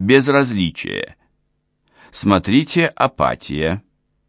Безразличие. Смотрите апатия.